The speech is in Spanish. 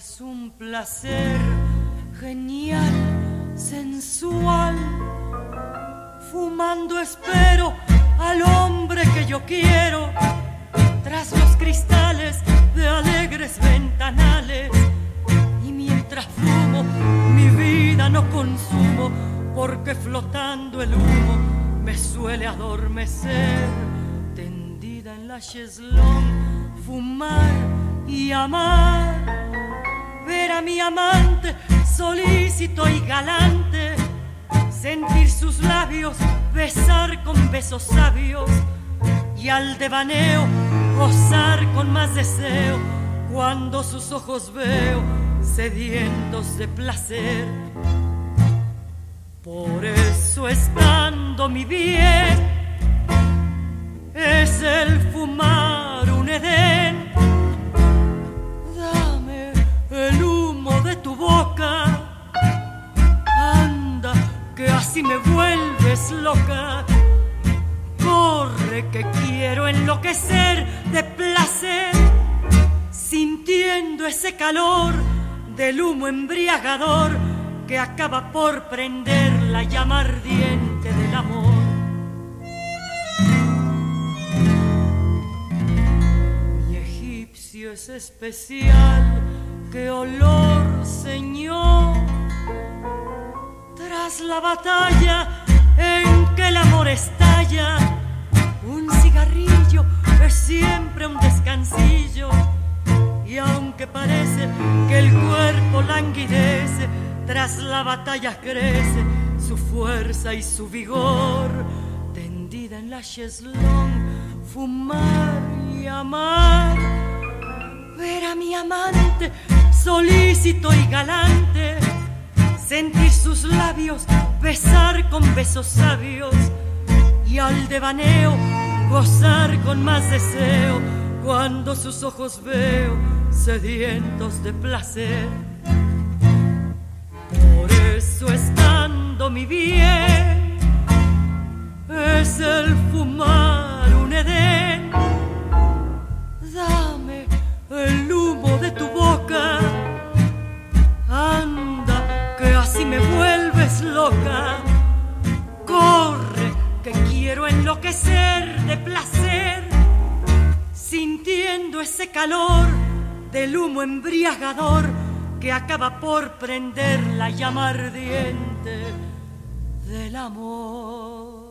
es un placer genial, sensual. Fumando espero al hombre que yo quiero, tras los cristales de alegres ventanales. Y mientras fumo, mi vida no consumo, porque flotando el humo me suele adormecer. Tendida en la cheslón, fumar y amar mi amante solícito y galante, sentir sus labios, besar con besos sabios y al devaneo gozar con más deseo cuando sus ojos veo sedientos de placer. Por eso estando mi bien es el fumar así me vuelves loca. Corre, que quiero enloquecer de placer, sintiendo ese calor del humo embriagador que acaba por prender la llama ardiente del amor. Mi egipcio es especial qué olor, Señor, tras la batalla en que el amor estalla. Un cigarrillo es siempre un descansillo y aunque parece que el cuerpo languidece, tras la batalla crece su fuerza y su vigor. Tendida en la cheslón, fumar y amar, ver a mi amante solícito y galante, sentir sus labios, besar con besos sabios y al devaneo gozar con más deseo cuando sus ojos veo sedientos de placer. Por eso estando mi bien es el enloquecer de placer, sintiendo ese calor del humo embriagador que acaba por prender la llama ardiente del amor.